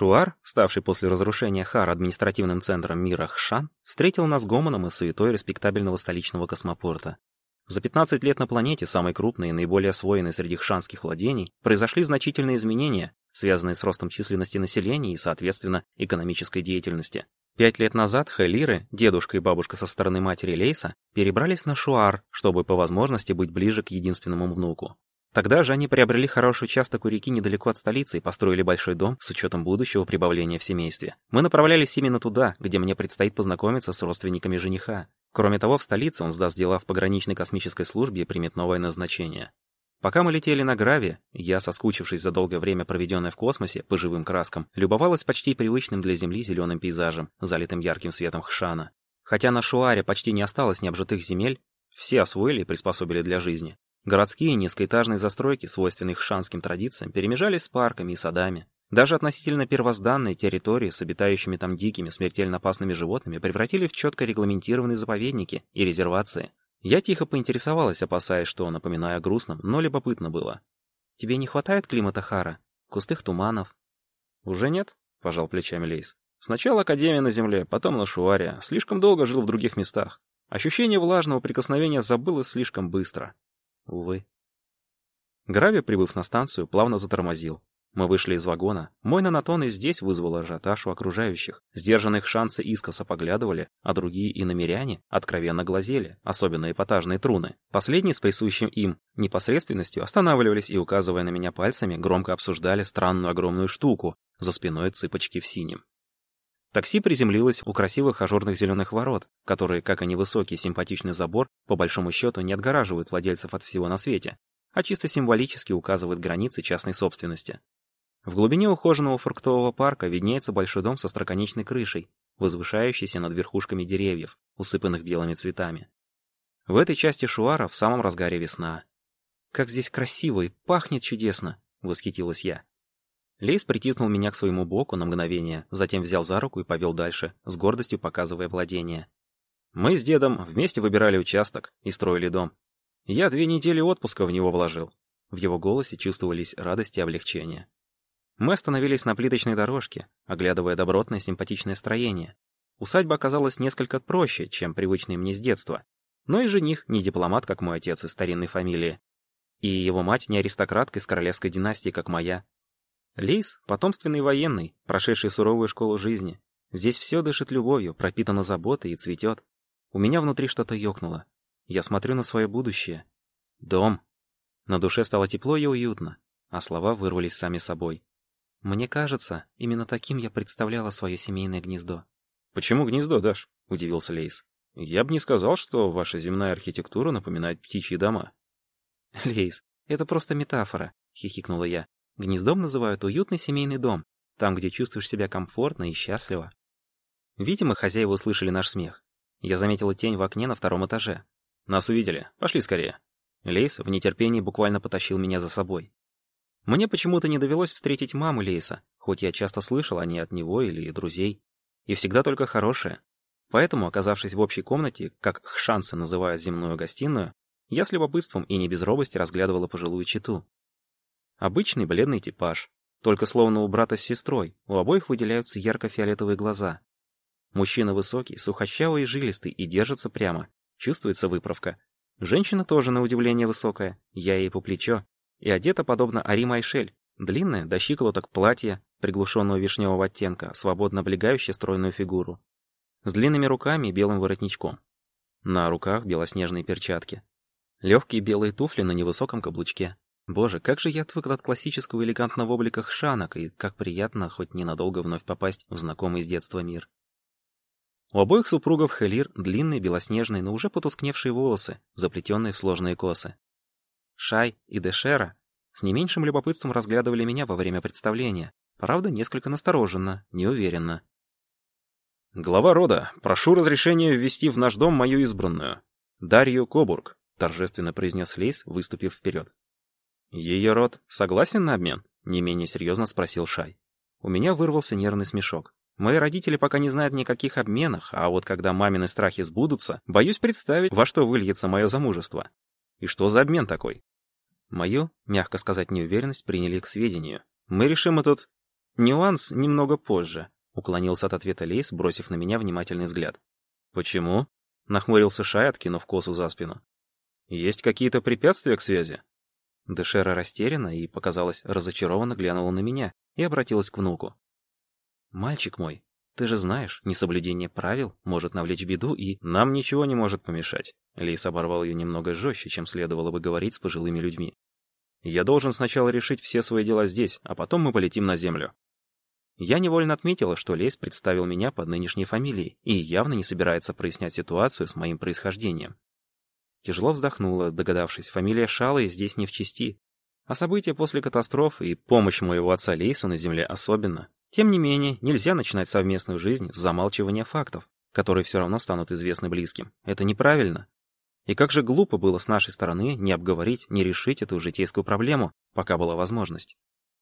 Шуар, ставший после разрушения Хар административным центром мира Хшан, встретил нас гомоном и суетой респектабельного столичного космопорта. За 15 лет на планете, самой крупной и наиболее освоенной среди хшанских владений, произошли значительные изменения, связанные с ростом численности населения и, соответственно, экономической деятельности. Пять лет назад Хайлиры, дедушка и бабушка со стороны матери Лейса, перебрались на Шуар, чтобы по возможности быть ближе к единственному внуку. Тогда же они приобрели хороший участок у реки недалеко от столицы и построили большой дом с учетом будущего прибавления в семействе. Мы направлялись именно туда, где мне предстоит познакомиться с родственниками жениха. Кроме того, в столице он сдаст дела в пограничной космической службе и примет новое назначение. Пока мы летели на Граве, я, соскучившись за долгое время, проведенное в космосе, по живым краскам, любовалась почти привычным для Земли зеленым пейзажем, залитым ярким светом Хшана. Хотя на Шуаре почти не осталось необжитых земель, все освоили и приспособили для жизни. Городские низкоэтажные застройки, свойственные хшанским традициям, перемежались с парками и садами. Даже относительно первозданные территории с обитающими там дикими, смертельно опасными животными превратили в четко регламентированные заповедники и резервации. Я тихо поинтересовалась, опасаясь, что, напоминая о грустном, но любопытно было. «Тебе не хватает климата Хара? Густых туманов?» «Уже нет?» — пожал плечами Лейс. «Сначала Академия на Земле, потом на Шуаре. Слишком долго жил в других местах. Ощущение влажного прикосновения забылось слишком быстро. Увы. Грави, прибыв на станцию, плавно затормозил. Мы вышли из вагона. Мой нанотон и здесь вызвал ажиотаж у окружающих. Сдержанных шансы искоса поглядывали, а другие иномеряне откровенно глазели, особенно эпатажные труны. Последние с присущим им непосредственностью останавливались и, указывая на меня пальцами, громко обсуждали странную огромную штуку за спиной цыпочки в синем. Такси приземлилось у красивых ажурных зеленых ворот, которые, как и невысокий симпатичный забор, по большому счету не отгораживают владельцев от всего на свете, а чисто символически указывают границы частной собственности. В глубине ухоженного фруктового парка виднеется большой дом со строконечной крышей, возвышающийся над верхушками деревьев, усыпанных белыми цветами. В этой части Шуара в самом разгаре весна. «Как здесь красиво и пахнет чудесно!» — восхитилась я. Лейс притиснул меня к своему боку на мгновение, затем взял за руку и повел дальше, с гордостью показывая владение. Мы с дедом вместе выбирали участок и строили дом. Я две недели отпуска в него вложил. В его голосе чувствовались радость и облегчение. Мы остановились на плиточной дорожке, оглядывая добротное симпатичное строение. Усадьба оказалась несколько проще, чем привычный мне с детства. Но и жених не дипломат, как мой отец из старинной фамилии. И его мать не аристократка из королевской династии, как моя, Лейс — потомственный военный, прошедший суровую школу жизни. Здесь все дышит любовью, пропитано заботой и цветет. У меня внутри что-то ёкнуло. Я смотрю на свое будущее. Дом. На душе стало тепло и уютно, а слова вырвались сами собой. Мне кажется, именно таким я представляла свое семейное гнездо. «Почему гнездо, Даш?» — удивился Лейс. «Я бы не сказал, что ваша земная архитектура напоминает птичьи дома». «Лейс, это просто метафора», — хихикнула я. Гнездом называют уютный семейный дом, там, где чувствуешь себя комфортно и счастливо. Видимо, хозяева услышали наш смех. Я заметила тень в окне на втором этаже. Нас увидели. Пошли скорее. Лейс в нетерпении буквально потащил меня за собой. Мне почему-то не довелось встретить маму Лейса, хоть я часто слышала о ней от него или друзей. И всегда только хорошее. Поэтому, оказавшись в общей комнате, как хшанцы называют земную гостиную, я с любопытством и не без робости разглядывала пожилую читу. Обычный бледный типаж. Только словно у брата с сестрой, у обоих выделяются ярко-фиолетовые глаза. Мужчина высокий, сухощавый и жилистый и держится прямо. Чувствуется выправка. Женщина тоже, на удивление, высокая. Я ей по плечо. И одета подобно Ари Майшель. Длинное, до щиколоток платье, приглушенного вишневого оттенка, свободно облегающее стройную фигуру. С длинными руками и белым воротничком. На руках белоснежные перчатки. Легкие белые туфли на невысоком каблучке. Боже, как же я отвык от классического элегантного облика хшанок, и как приятно хоть ненадолго вновь попасть в знакомый с детства мир. У обоих супругов Хелир длинные белоснежные, но уже потускневшие волосы, заплетенные в сложные косы. Шай и Дешера с не меньшим любопытством разглядывали меня во время представления, правда, несколько настороженно, неуверенно. «Глава рода, прошу разрешения ввести в наш дом мою избранную, Дарью Кобург», торжественно произнес Лейс, выступив вперед. «Ее род согласен на обмен?» — не менее серьезно спросил Шай. У меня вырвался нервный смешок. Мои родители пока не знают никаких обменах, а вот когда мамины страхи сбудутся, боюсь представить, во что выльется мое замужество. И что за обмен такой? Мою, мягко сказать, неуверенность приняли к сведению. Мы решим этот... Нюанс немного позже, уклонился от ответа Лейс, бросив на меня внимательный взгляд. Почему? Нахмурился Шай, откинув косу за спину. Есть какие-то препятствия к связи? Дешера растеряна и, показалось, разочарованно глянула на меня и обратилась к внуку. «Мальчик мой, ты же знаешь, несоблюдение правил может навлечь беду и...» «Нам ничего не может помешать». Лейс оборвал ее немного жестче, чем следовало бы говорить с пожилыми людьми. «Я должен сначала решить все свои дела здесь, а потом мы полетим на Землю». Я невольно отметила, что Лейс представил меня под нынешней фамилией и явно не собирается прояснять ситуацию с моим происхождением. Тяжело вздохнула, догадавшись, фамилия Шалы здесь не в чести. А события после катастрофы и помощь моего отца Лейсу на Земле особенно. Тем не менее, нельзя начинать совместную жизнь с замалчивания фактов, которые все равно станут известны близким. Это неправильно. И как же глупо было с нашей стороны не обговорить, не решить эту житейскую проблему, пока была возможность.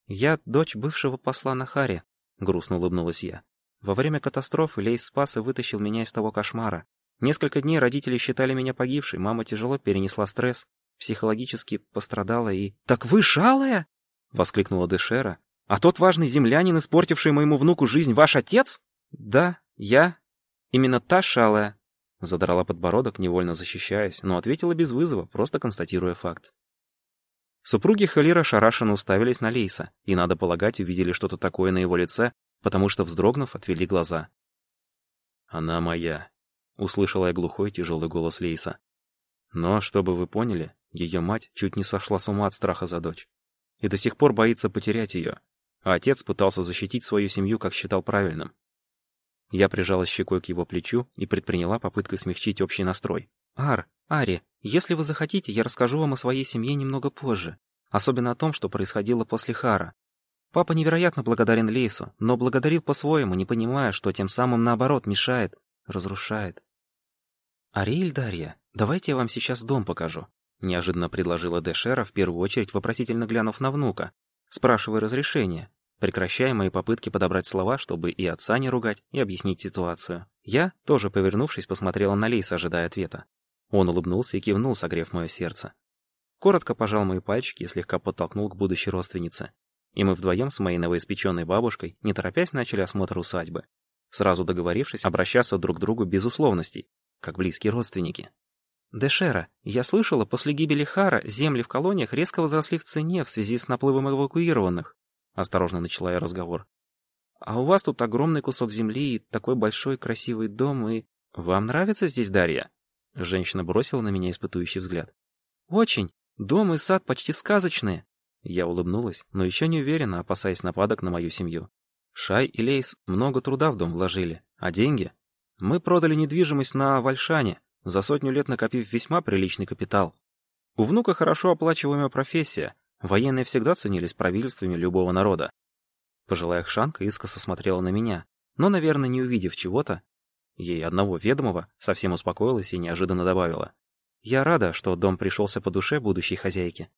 «Я дочь бывшего посла на Харе», — грустно улыбнулась я. «Во время катастрофы Лейс спас и вытащил меня из того кошмара. Несколько дней родители считали меня погибшей, мама тяжело перенесла стресс, психологически пострадала и... «Так вы шалая?» — воскликнула Дешера. «А тот важный землянин, испортивший моему внуку жизнь, ваш отец?» «Да, я. Именно та шалая», — задрала подбородок, невольно защищаясь, но ответила без вызова, просто констатируя факт. Супруги Халира шарашенно уставились на Лейса, и, надо полагать, увидели что-то такое на его лице, потому что, вздрогнув, отвели глаза. «Она моя», услышала я глухой тяжелый голос Лейса. Но, чтобы вы поняли, ее мать чуть не сошла с ума от страха за дочь. И до сих пор боится потерять ее. А отец пытался защитить свою семью, как считал правильным. Я прижалась щекой к его плечу и предприняла попытку смягчить общий настрой. «Ар, Ари, если вы захотите, я расскажу вам о своей семье немного позже. Особенно о том, что происходило после Хара. Папа невероятно благодарен Лейсу, но благодарил по-своему, не понимая, что тем самым, наоборот, мешает, разрушает. «Ариэль Дарья, давайте я вам сейчас дом покажу», — неожиданно предложила Дэшера, в первую очередь вопросительно глянув на внука, спрашивая разрешения, прекращая мои попытки подобрать слова, чтобы и отца не ругать, и объяснить ситуацию. Я, тоже повернувшись, посмотрела на Лейса, ожидая ответа. Он улыбнулся и кивнул, согрев мое сердце. Коротко пожал мои пальчики и слегка подтолкнул к будущей родственнице. И мы вдвоем с моей новоиспеченной бабушкой, не торопясь, начали осмотр усадьбы. Сразу договорившись обращаться друг к другу без условностей, как близкие родственники. Дешера, я слышала, после гибели Хара земли в колониях резко возросли в цене в связи с наплывом эвакуированных. Осторожно начала я разговор. А у вас тут огромный кусок земли и такой большой красивый дом, и... Вам нравится здесь Дарья? Женщина бросила на меня испытующий взгляд. Очень. Дом и сад почти сказочные. Я улыбнулась, но еще не уверена, опасаясь нападок на мою семью. Шай и Лейс много труда в дом вложили, а деньги мы продали недвижимость на Вальшане, за сотню лет накопив весьма приличный капитал. У внука хорошо оплачиваемая профессия, военные всегда ценились правительствами любого народа. Пожилая хшанка искоса смотрела на меня, но, наверное, не увидев чего-то, ей одного ведомого, совсем успокоилась и неожиданно добавила. «Я рада, что дом пришелся по душе будущей хозяйке.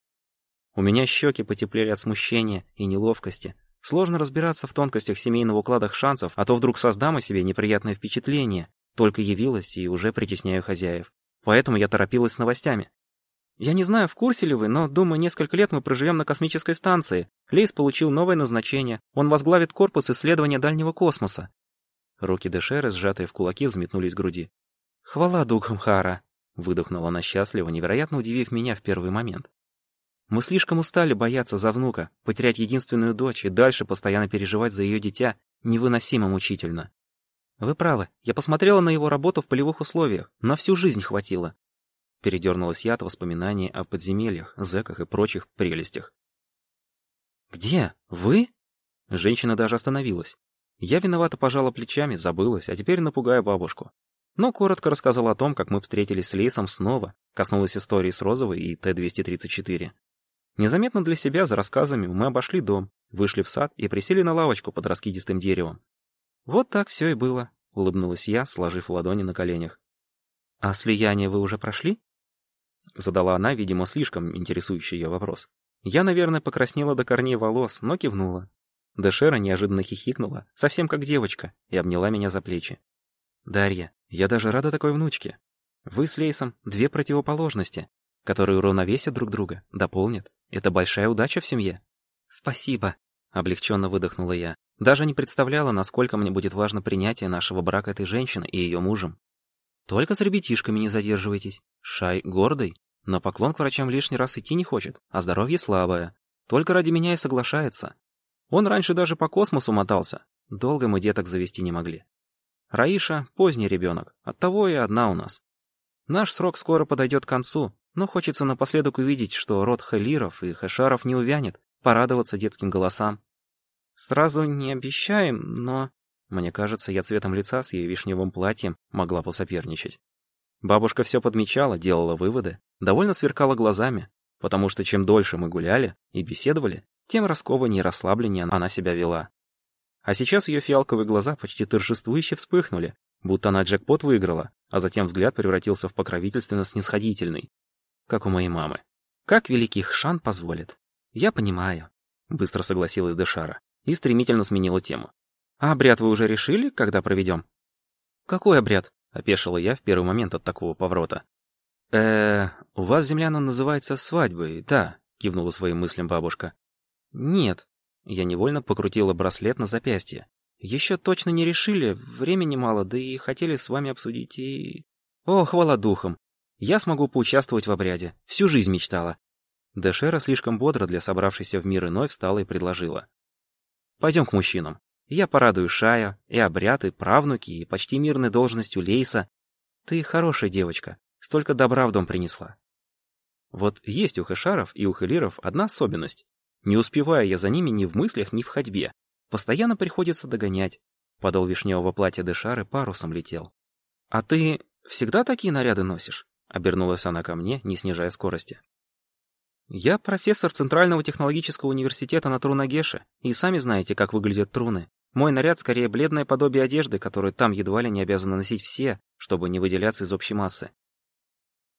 У меня щеки потеплели от смущения и неловкости, Сложно разбираться в тонкостях семейного уклада шансов, а то вдруг создам о себе неприятное впечатление. Только явилась и уже притесняю хозяев. Поэтому я торопилась с новостями. Я не знаю, в курсе ли вы, но, думаю, несколько лет мы проживем на космической станции. Лейс получил новое назначение. Он возглавит корпус исследования дальнего космоса. Руки Дешеры, сжатые в кулаки, взметнулись к груди. «Хвала духам Хара!» — выдохнула она счастливо, невероятно удивив меня в первый момент. Мы слишком устали бояться за внука, потерять единственную дочь и дальше постоянно переживать за ее дитя невыносимо мучительно. Вы правы, я посмотрела на его работу в полевых условиях, на всю жизнь хватило. Передернулась я от воспоминаний о подземельях, зэках и прочих прелестях. «Где? Вы?» Женщина даже остановилась. Я виновато пожала плечами, забылась, а теперь напугаю бабушку. Но коротко рассказала о том, как мы встретились с Лейсом снова, коснулась истории с Розовой и Т-234. Незаметно для себя за рассказами мы обошли дом, вышли в сад и присели на лавочку под раскидистым деревом. «Вот так все и было», — улыбнулась я, сложив ладони на коленях. «А слияние вы уже прошли?» Задала она, видимо, слишком интересующий ее вопрос. Я, наверное, покраснела до корней волос, но кивнула. Дэшера неожиданно хихикнула, совсем как девочка, и обняла меня за плечи. «Дарья, я даже рада такой внучке. Вы с Лейсом — две противоположности, которые уравновесят друг друга, дополнят. Это большая удача в семье. Спасибо, облегченно выдохнула я. Даже не представляла, насколько мне будет важно принятие нашего брака этой женщины и ее мужем. Только с ребятишками не задерживайтесь. Шай гордый, но поклон к врачам лишний раз идти не хочет, а здоровье слабое. Только ради меня и соглашается. Он раньше даже по космосу мотался. Долго мы деток завести не могли. Раиша — поздний ребенок, оттого и одна у нас. Наш срок скоро подойдет к концу, но хочется напоследок увидеть, что род Хелиров и Хэшаров не увянет, порадоваться детским голосам. Сразу не обещаем, но... Мне кажется, я цветом лица с ее вишневым платьем могла посоперничать. Бабушка все подмечала, делала выводы, довольно сверкала глазами, потому что чем дольше мы гуляли и беседовали, тем раскованнее и расслабленнее она себя вела. А сейчас ее фиалковые глаза почти торжествующе вспыхнули, будто она джекпот выиграла, а затем взгляд превратился в покровительственно-снисходительный, как у моей мамы. Как великий Хшан позволит. Я понимаю, быстро согласилась Дешара и стремительно сменила тему. «А обряд вы уже решили, когда проведем?» «Какой обряд?» — опешила я в первый момент от такого поворота. э у вас земляна называется свадьбой, да», — кивнула своим мыслям бабушка. «Нет». Я невольно покрутила браслет на запястье. «Еще точно не решили, времени мало, да и хотели с вами обсудить и...» «О, хвала духом! Я смогу поучаствовать в обряде. Всю жизнь мечтала». Дэшера слишком бодро для собравшейся в мир иной встала и предложила. Пойдем к мужчинам. Я порадую Шая, и обряд, и правнуки, и почти мирной должностью Лейса. Ты хорошая девочка, столько добра в дом принесла. Вот есть у хэшаров и у хелиров одна особенность. Не успеваю я за ними ни в мыслях, ни в ходьбе. Постоянно приходится догонять. Подол вишневого платья Дешары парусом летел. «А ты всегда такие наряды носишь?» Обернулась она ко мне, не снижая скорости. Я профессор Центрального технологического университета на Трунагеше, и сами знаете, как выглядят труны. Мой наряд скорее бледное подобие одежды, которую там едва ли не обязаны носить все, чтобы не выделяться из общей массы.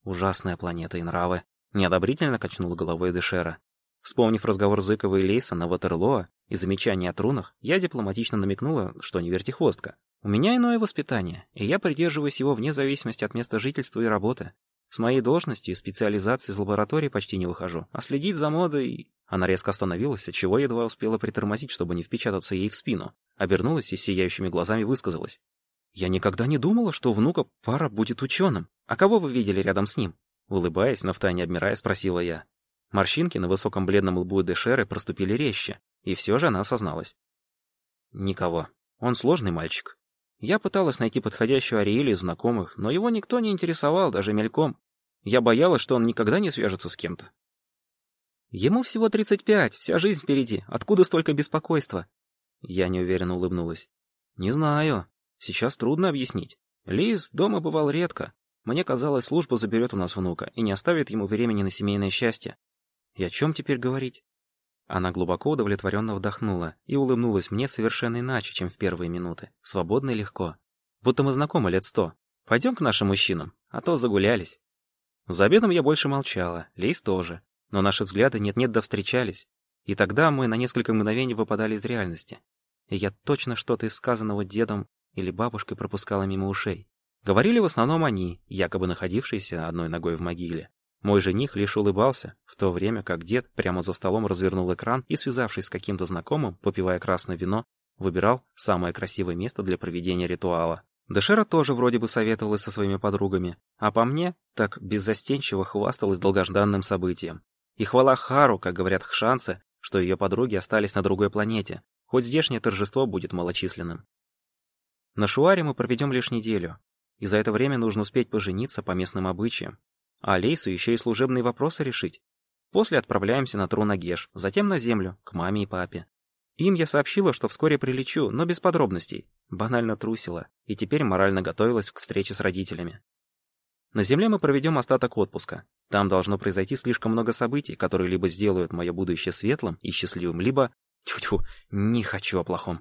Ужасная планета и нравы. Неодобрительно качнула головой Дешера. Вспомнив разговор Зыкова и Лейса на Ватерлоа и замечание о трунах, я дипломатично намекнула, что не вертихвостка. У меня иное воспитание, и я придерживаюсь его вне зависимости от места жительства и работы. С моей должностью и специализацией из лаборатории почти не выхожу, а следить за модой... Она резко остановилась, отчего едва успела притормозить, чтобы не впечататься ей в спину. Обернулась и сияющими глазами высказалась. «Я никогда не думала, что внука пара будет ученым. А кого вы видели рядом с ним?» Улыбаясь, но втайне обмирая, спросила я. Морщинки на высоком бледном лбу Дешеры проступили резче, и все же она осозналась. «Никого. Он сложный мальчик. Я пыталась найти подходящую Ариэлю из знакомых, но его никто не интересовал, даже мельком. Я боялась, что он никогда не свяжется с кем-то. Ему всего 35, вся жизнь впереди. Откуда столько беспокойства? Я неуверенно улыбнулась. Не знаю. Сейчас трудно объяснить. Лиз дома бывал редко. Мне казалось, служба заберет у нас внука и не оставит ему времени на семейное счастье. И о чем теперь говорить? Она глубоко удовлетворенно вдохнула и улыбнулась мне совершенно иначе, чем в первые минуты. Свободно и легко. Будто мы знакомы лет сто. Пойдем к нашим мужчинам, а то загулялись. За обедом я больше молчала, Лейс тоже. Но наши взгляды нет-нет да встречались. И тогда мы на несколько мгновений выпадали из реальности. И я точно что-то из сказанного дедом или бабушкой пропускала мимо ушей. Говорили в основном они, якобы находившиеся одной ногой в могиле. Мой жених лишь улыбался, в то время как дед прямо за столом развернул экран и, связавшись с каким-то знакомым, попивая красное вино, выбирал самое красивое место для проведения ритуала. Дешера тоже вроде бы советовалась со своими подругами, а по мне так беззастенчиво хвасталась долгожданным событием. И хвала Хару, как говорят хшанцы, что ее подруги остались на другой планете, хоть здешнее торжество будет малочисленным. На Шуаре мы проведем лишь неделю, и за это время нужно успеть пожениться по местным обычаям, а Лейсу еще и служебные вопросы решить. После отправляемся на Трунагеш, затем на Землю, к маме и папе. Им я сообщила, что вскоре прилечу, но без подробностей. Банально трусила, и теперь морально готовилась к встрече с родителями. На Земле мы проведем остаток отпуска. Там должно произойти слишком много событий, которые либо сделают мое будущее светлым и счастливым, либо... Тьфу-тьфу, не хочу о плохом.